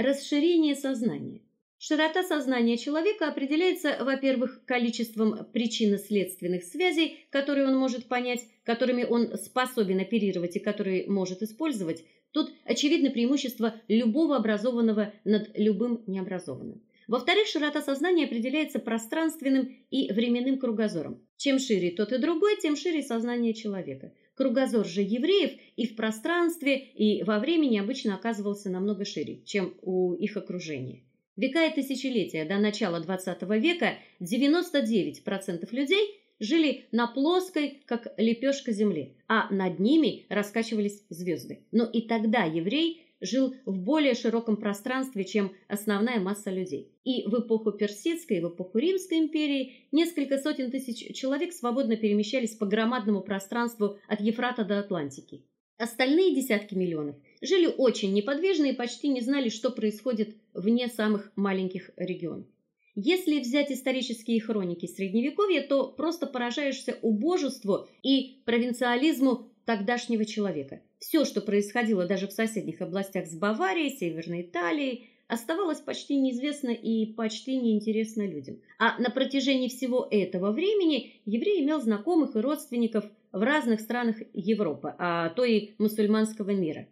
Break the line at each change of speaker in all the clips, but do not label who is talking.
Расширение сознания. Широта сознания человека определяется, во-первых, количеством причинно-следственных связей, которые он может понять, которыми он способен оперировать и которые может использовать. Тут очевидно преимущество любого образованного над любым необразованным. Во-вторых, широта сознания определяется пространственным и временным кругозором. Чем шире тот и другой, тем шире сознание человека. Кругозор же евреев и в пространстве, и во времени обычно оказывался намного шире, чем у их окружения. Века и тысячелетия до начала XX века 99% людей жили на плоской, как лепешка земли, а над ними раскачивались звезды. Но и тогда еврей жил в более широком пространстве, чем основная масса людей. И в эпоху персидской, в эпоху римской империи несколько сотен тысяч человек свободно перемещались по громадному пространству от Ефрата до Атлантики. Остальные десятки миллионов жили очень неподвижно и почти не знали, что происходит вне самых маленьких регионов. Если взять исторические хроники средневековья, то просто поражаешься убожеству и провинциализму тогдашнего человека. Все, что происходило даже в соседних областях с Баварией, Северной Италией, оставалось почти неизвестно и почти неинтересно людям. А на протяжении всего этого времени еврей имел знакомых и родственников в разных странах Европы, а то и мусульманского мира.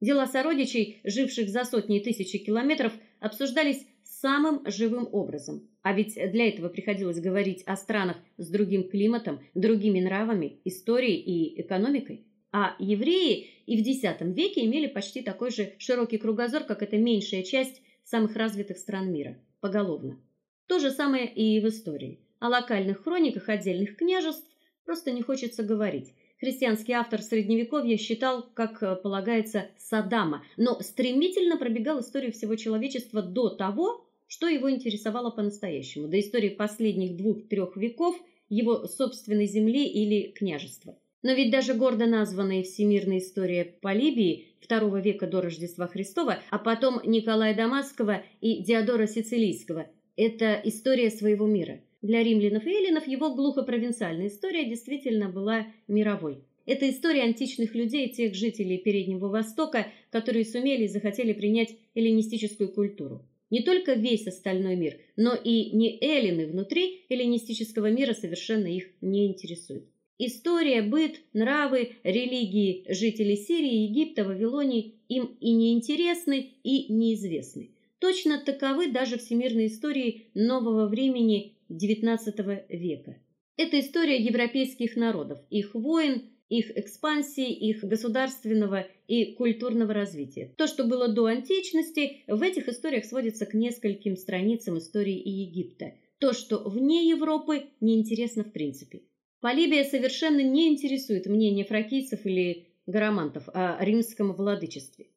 Дела сородичей, живших за сотни тысяч километров, обсуждались самым живым образом. А ведь для этого приходилось говорить о странах с другим климатом, другими нравами, историей и экономикой. А евреи и в X веке имели почти такой же широкий кругозор, как эта меньшая часть самых развитых стран мира, поголовно. То же самое и в истории. О локальных хрониках отдельных княжеств просто не хочется говорить. Христианский автор средневековья считал, как полагается, Саддама, но стремительно пробегал историю всего человечества до того, что его интересовало по-настоящему, до истории последних двух-трех веков его собственной земли или княжества. Но ведь даже гордо названная всемирная история Полибии II века до Рождества Христова, а потом Николая Дамасского и Диодора Сицилийского это история своего мира. Для римлянов и эллинов его глухо-провинциальная история действительно была мировой. Это история античных людей, тех жителей Переднего Востока, которые сумели и захотели принять эллинистическую культуру. Не только весь остальной мир, но и не эллины внутри эллинистического мира совершенно их не интересуют. История, быт, нравы, религии жителей Сирии, Египта, Вавилонии им и не интересны, и неизвестны. Точно таковы даже всемирные истории нового времени XIX века. Это история европейских народов, их войн, их экспансии, их государственного и культурного развития. То, что было до античности, в этих историях сводится к нескольким страницам истории Египта. То, что вне Европы, неинтересно в принципе. Полибия совершенно не интересует мнение фракийцев или гарамантов о римском владычестве.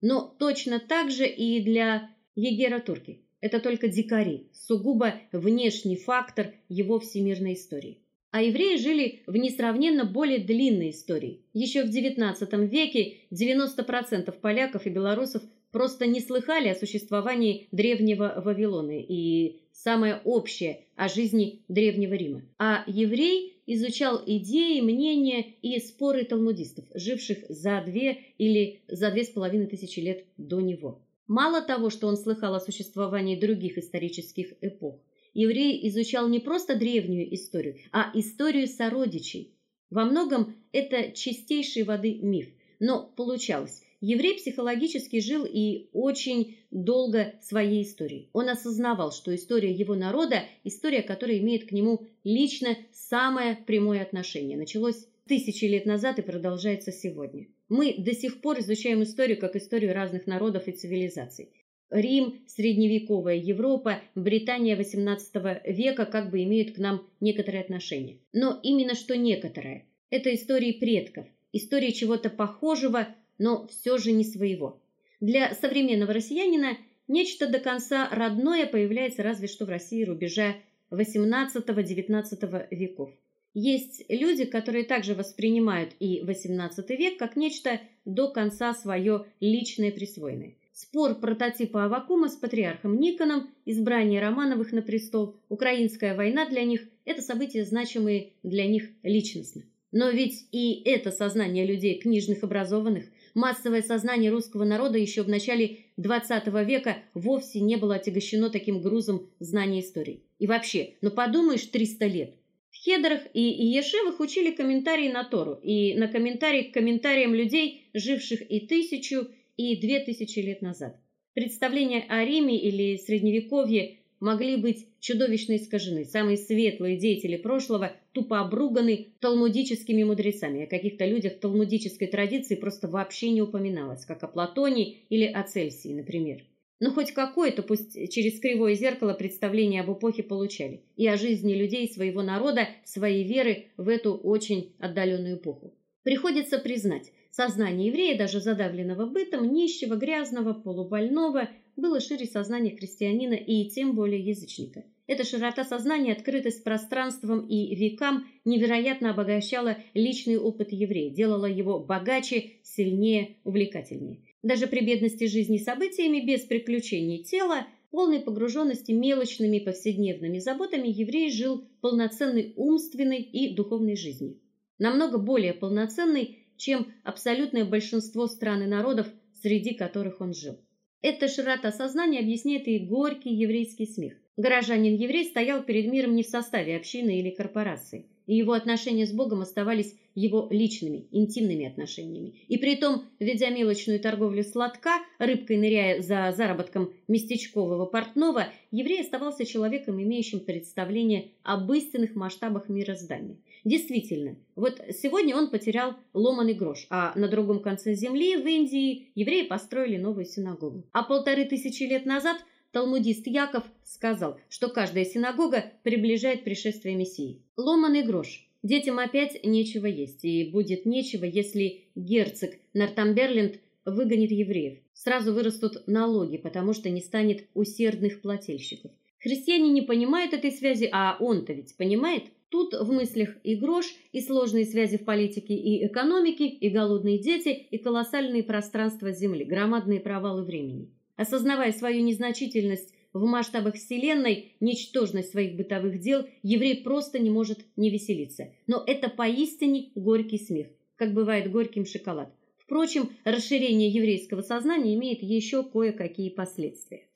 Но точно так же и для Егера Турки. Это только дикари, сугубо внешний фактор его всемирной истории. А евреи жили в несравненно более длинной истории. Еще в XIX веке 90% поляков и белорусов просто не слыхали о существовании древнего Вавилона и самое общее о жизни древнего Рима. А еврей изучал идеи, мнения и споры талмудистов, живших за две или за две с половиной тысячи лет до него. Мало того, что он слыхал о существовании других исторических эпох, еврей изучал не просто древнюю историю, а историю сородичей. Во многом это чистейшей воды миф, но получалось. Еврей психологически жил и очень долго своей историей. Он осознавал, что история его народа история, которая имеет к нему лично самое прямое отношение. Началось тысячи лет назад и продолжается сегодня. Мы до сих пор изучаем историю как историю разных народов и цивилизаций. Рим, средневековая Европа, Британия XVIII века как бы имеют к нам некоторое отношение. Но именно что некоторое. Это истории предков, истории чего-то похожего, но все же не своего. Для современного россиянина нечто до конца родное появляется разве что в России рубежа XVIII-XIX веков. Есть люди, которые также воспринимают и XVIII век как нечто до конца свое личное присвоенное. Спор прототипа Аввакума с патриархом Никоном, избрание Романовых на престол, украинская война для них это события значимые для них личностно. Но ведь и это сознание людей книжных образованных массовое сознание русского народа еще в начале XX века вовсе не было отягощено таким грузом знаний истории. И вообще, ну подумаешь, 300 лет. В Хедерах и Ешивах учили комментарии на Тору и на комментарии к комментариям людей, живших и тысячу, и две тысячи лет назад. Представления о Риме или средневековье могли быть чудовищно искажены. Самые светлые деятели прошлого тупо обруганы талмудическими мудрецами. О каких-то людях талмудической традиции просто вообще не упоминалось, как о Платоне или о Цельсии, например. Но хоть какое-то, пусть через кривое зеркало, представление об эпохе получали и о жизни людей своего народа, своей веры в эту очень отдаленную эпоху. Приходится признать, сознание еврея, даже задавленного бытом, нищего, грязного, полубольного, было шире сознания христианина и тем более язычника. Эта широта сознания, открытость пространством и векам невероятно обогащала личный опыт еврея, делала его богаче, сильнее, увлекательнее. Даже при бедности жизни событиями, без приключений тела, полной погруженности мелочными повседневными заботами, еврей жил полноценной умственной и духовной жизнью, намного более полноценной, чем абсолютное большинство стран и народов, среди которых он жил. Эта широта сознания объясняет и горький еврейский смех. Горожанин-еврей стоял перед миром не в составе общины или корпорации, и его отношения с Богом оставались его личными, интимными отношениями. И притом, ведя мелочную торговлю сладка, рыбкой ныряя за заработком местечкового портного, еврей оставался человеком, имеющим представление об истинных масштабах мироздания. Действительно, вот сегодня он потерял ломаный грош, а на другом конце земли, в Индии, евреи построили новую синагогу. А полторы тысячи лет назад талмудист Яков сказал, что каждая синагога приближает пришествие Мессии. Ломаный грош. Детям опять нечего есть, и будет нечего, если герцог Нортамберленд выгонит евреев. Сразу вырастут налоги, потому что не станет усердных плательщиков. Христиане не понимают этой связи, а он-то ведь понимает. Тут в мыслях и грош, и сложные связи в политике и экономике, и голодные дети, и колоссальные пространства земли, громадные провалы времени. Осознавая свою незначительность в масштабах вселенной, ничтожность своих бытовых дел, еврей просто не может не веселиться. Но это поистине горький смех, как бывает горьким шоколад. Впрочем, расширение еврейского сознания имеет еще кое-какие последствия.